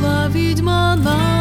Вийшла відьма на